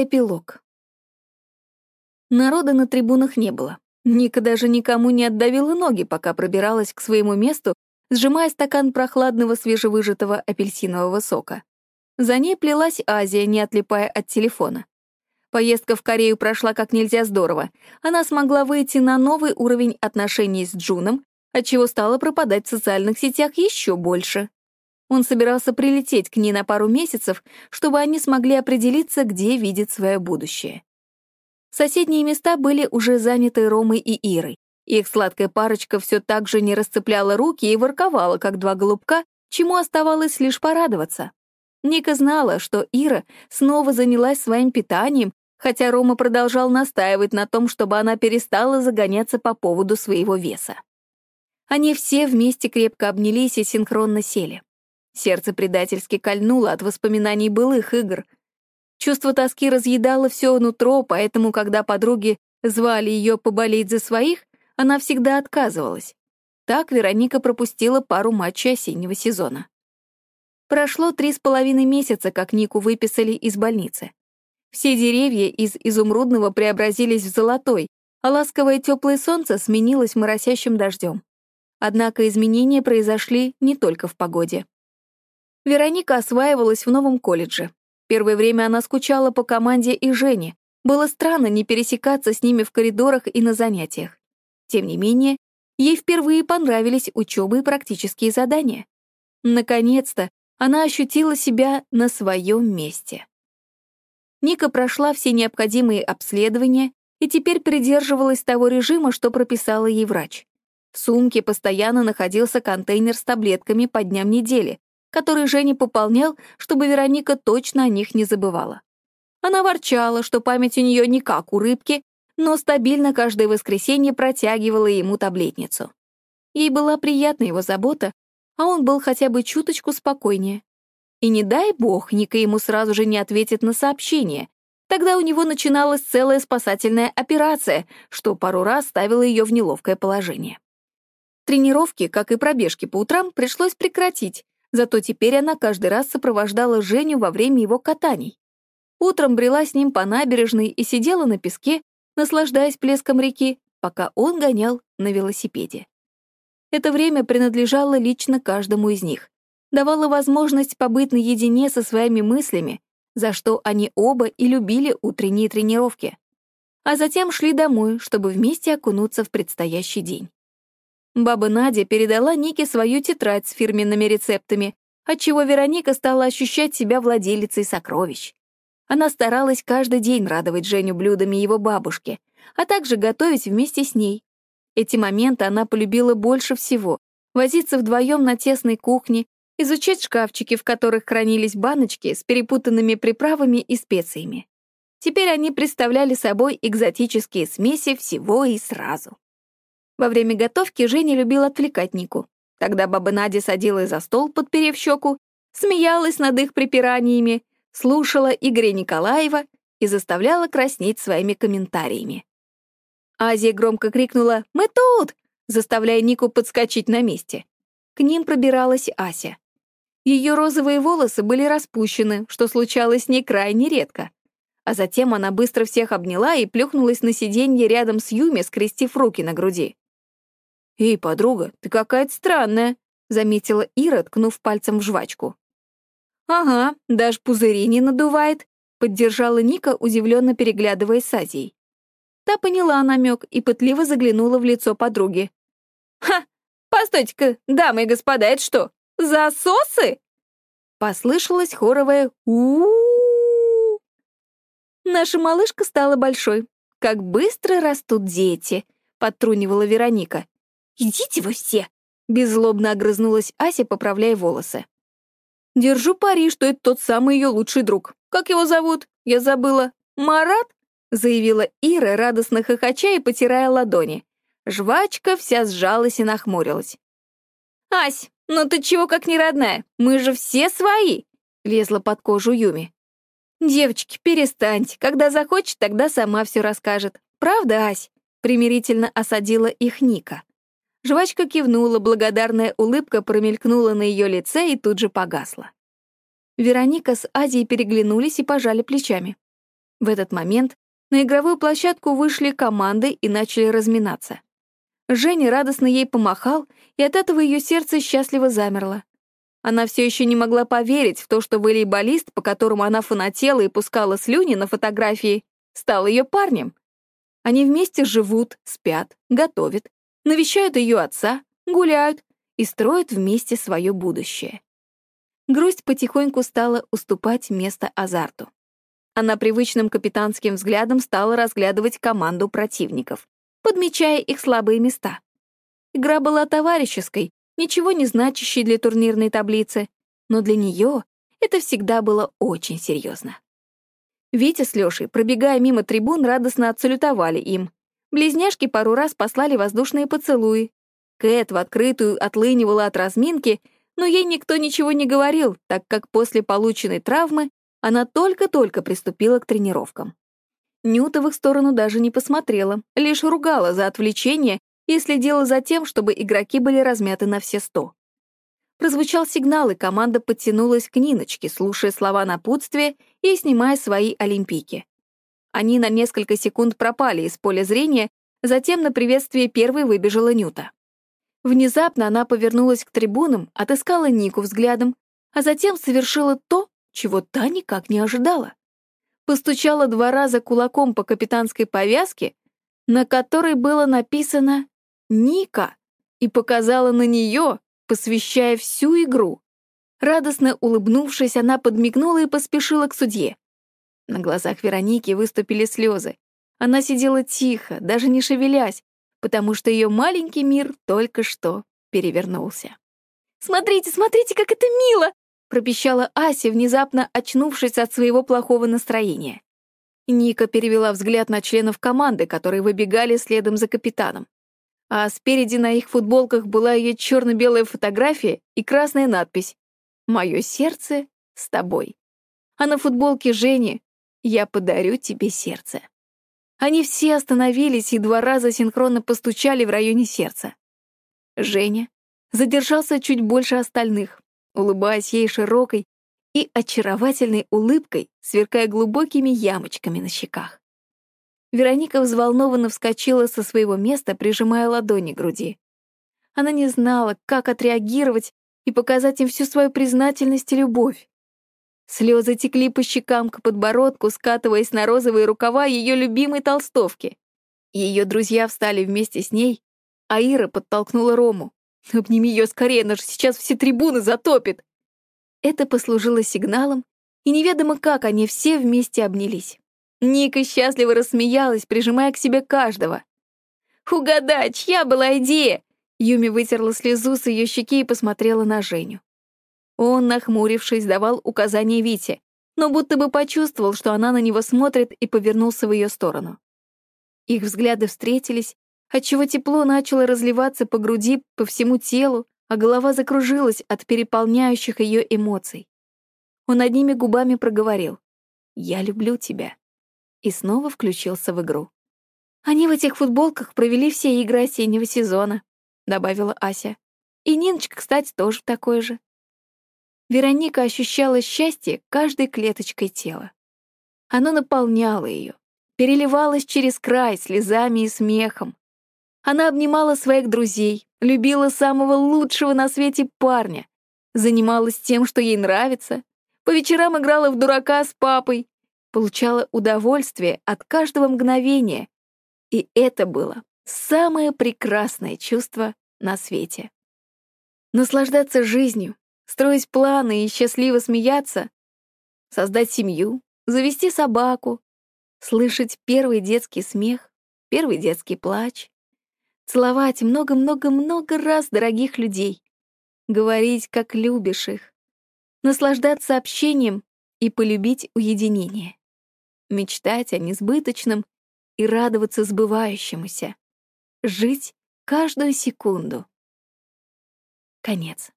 Эпилог. Народа на трибунах не было. Ника даже никому не отдавила ноги, пока пробиралась к своему месту, сжимая стакан прохладного свежевыжатого апельсинового сока. За ней плелась Азия, не отлипая от телефона. Поездка в Корею прошла как нельзя здорово. Она смогла выйти на новый уровень отношений с Джуном, отчего стала пропадать в социальных сетях еще больше. Он собирался прилететь к ней на пару месяцев, чтобы они смогли определиться, где видит свое будущее. Соседние места были уже заняты Ромой и Ирой. Их сладкая парочка все так же не расцепляла руки и ворковала, как два голубка, чему оставалось лишь порадоваться. Ника знала, что Ира снова занялась своим питанием, хотя Рома продолжал настаивать на том, чтобы она перестала загоняться по поводу своего веса. Они все вместе крепко обнялись и синхронно сели. Сердце предательски кольнуло от воспоминаний былых игр. Чувство тоски разъедало все нутро, поэтому, когда подруги звали ее поболеть за своих, она всегда отказывалась. Так Вероника пропустила пару матчей осеннего сезона. Прошло три с половиной месяца, как Нику выписали из больницы. Все деревья из изумрудного преобразились в золотой, а ласковое теплое солнце сменилось моросящим дождем. Однако изменения произошли не только в погоде. Вероника осваивалась в новом колледже. Первое время она скучала по команде и Жене. Было странно не пересекаться с ними в коридорах и на занятиях. Тем не менее, ей впервые понравились учеба и практические задания. Наконец-то она ощутила себя на своем месте. Ника прошла все необходимые обследования и теперь придерживалась того режима, что прописала ей врач. В сумке постоянно находился контейнер с таблетками по дням недели, который Женя пополнял, чтобы Вероника точно о них не забывала. Она ворчала, что память у нее не как у рыбки, но стабильно каждое воскресенье протягивала ему таблетницу. Ей была приятна его забота, а он был хотя бы чуточку спокойнее. И не дай бог, Ника ему сразу же не ответит на сообщение. Тогда у него начиналась целая спасательная операция, что пару раз ставило ее в неловкое положение. Тренировки, как и пробежки по утрам, пришлось прекратить, Зато теперь она каждый раз сопровождала Женю во время его катаний. Утром брела с ним по набережной и сидела на песке, наслаждаясь плеском реки, пока он гонял на велосипеде. Это время принадлежало лично каждому из них, давало возможность побыть наедине со своими мыслями, за что они оба и любили утренние тренировки. А затем шли домой, чтобы вместе окунуться в предстоящий день. Баба Надя передала Нике свою тетрадь с фирменными рецептами, отчего Вероника стала ощущать себя владелицей сокровищ. Она старалась каждый день радовать Женю блюдами его бабушки, а также готовить вместе с ней. Эти моменты она полюбила больше всего — возиться вдвоем на тесной кухне, изучать шкафчики, в которых хранились баночки с перепутанными приправами и специями. Теперь они представляли собой экзотические смеси всего и сразу. Во время готовки Женя любил отвлекать Нику. Тогда баба Надя садилась за стол, подперев щеку, смеялась над их припираниями, слушала Игоря Николаева и заставляла краснеть своими комментариями. Азия громко крикнула «Мы тут!», заставляя Нику подскочить на месте. К ним пробиралась Ася. Ее розовые волосы были распущены, что случалось с ней крайне редко. А затем она быстро всех обняла и плюхнулась на сиденье рядом с Юми, скрестив руки на груди. «Эй, подруга, ты какая-то странная», — заметила Ира, ткнув пальцем в жвачку. «Ага, даже пузыри не надувает», — поддержала Ника, удивленно переглядываясь с Азией. Та поняла намек и пытливо заглянула в лицо подруги. «Ха! Постойте-ка, дамы и господа, это что, засосы?» Послышалось хоровое у, -у, -у, -у Наша малышка стала большой. Как быстро растут дети, подтрунивала Вероника. «Идите вы все!» — беззлобно огрызнулась Ася, поправляя волосы. «Держу пари, что это тот самый ее лучший друг. Как его зовут? Я забыла. Марат?» — заявила Ира, радостно хохоча и потирая ладони. Жвачка вся сжалась и нахмурилась. «Ась, ну ты чего как не родная? Мы же все свои!» — лезла под кожу Юми. «Девочки, перестаньте. Когда захочет, тогда сама все расскажет. Правда, Ась?» — примирительно осадила их Ника. Жвачка кивнула, благодарная улыбка промелькнула на ее лице и тут же погасла. Вероника с Азией переглянулись и пожали плечами. В этот момент на игровую площадку вышли команды и начали разминаться. Женя радостно ей помахал, и от этого ее сердце счастливо замерло. Она все еще не могла поверить в то, что волейболист, по которому она фанатела и пускала слюни на фотографии, стал ее парнем. Они вместе живут, спят, готовят, навещают ее отца, гуляют и строят вместе свое будущее. Грусть потихоньку стала уступать место азарту. Она привычным капитанским взглядом стала разглядывать команду противников, подмечая их слабые места. Игра была товарищеской, ничего не значащей для турнирной таблицы, но для нее это всегда было очень серьезно. Витя с Лешей, пробегая мимо трибун, радостно отсалютовали им. Близняшки пару раз послали воздушные поцелуи. Кэт в открытую отлынивала от разминки, но ей никто ничего не говорил, так как после полученной травмы она только-только приступила к тренировкам. Нюта в их сторону даже не посмотрела, лишь ругала за отвлечение и следила за тем, чтобы игроки были размяты на все сто. Прозвучал сигнал, и команда подтянулась к Ниночке, слушая слова напутствия и снимая свои олимпийки. Они на несколько секунд пропали из поля зрения, затем на приветствие первой выбежала Нюта. Внезапно она повернулась к трибунам, отыскала Нику взглядом, а затем совершила то, чего та никак не ожидала. Постучала два раза кулаком по капитанской повязке, на которой было написано «Ника», и показала на нее, посвящая всю игру. Радостно улыбнувшись, она подмигнула и поспешила к судье. На глазах Вероники выступили слезы. Она сидела тихо, даже не шевелясь, потому что ее маленький мир только что перевернулся. «Смотрите, смотрите, как это мило!» пропищала Ася, внезапно очнувшись от своего плохого настроения. Ника перевела взгляд на членов команды, которые выбегали следом за капитаном а спереди на их футболках была ее черно-белая фотография и красная надпись «Мое сердце с тобой». А на футболке Жени «Я подарю тебе сердце». Они все остановились и два раза синхронно постучали в районе сердца. Женя задержался чуть больше остальных, улыбаясь ей широкой и очаровательной улыбкой, сверкая глубокими ямочками на щеках. Вероника взволнованно вскочила со своего места, прижимая ладони к груди. Она не знала, как отреагировать и показать им всю свою признательность и любовь. Слезы текли по щекам к подбородку, скатываясь на розовые рукава ее любимой толстовки. Ее друзья встали вместе с ней, а Ира подтолкнула Рому. «Обними ее скорее, она же сейчас все трибуны затопит!» Это послужило сигналом, и неведомо как они все вместе обнялись. Ника счастливо рассмеялась, прижимая к себе каждого. «Угадай, чья была идея?» Юми вытерла слезу с ее щеки и посмотрела на Женю. Он, нахмурившись, давал указания Вите, но будто бы почувствовал, что она на него смотрит, и повернулся в ее сторону. Их взгляды встретились, отчего тепло начало разливаться по груди, по всему телу, а голова закружилась от переполняющих ее эмоций. Он одними губами проговорил «Я люблю тебя» и снова включился в игру. «Они в этих футболках провели все игры осеннего сезона», — добавила Ася. «И Ниночка, кстати, тоже такой же». Вероника ощущала счастье каждой клеточкой тела. Оно наполняло ее, переливалось через край слезами и смехом. Она обнимала своих друзей, любила самого лучшего на свете парня, занималась тем, что ей нравится, по вечерам играла в дурака с папой, получала удовольствие от каждого мгновения, и это было самое прекрасное чувство на свете. Наслаждаться жизнью, строить планы и счастливо смеяться, создать семью, завести собаку, слышать первый детский смех, первый детский плач, целовать много-много-много раз дорогих людей, говорить, как любишь их, наслаждаться общением и полюбить уединение мечтать о несбыточном и радоваться сбывающемуся, жить каждую секунду. Конец.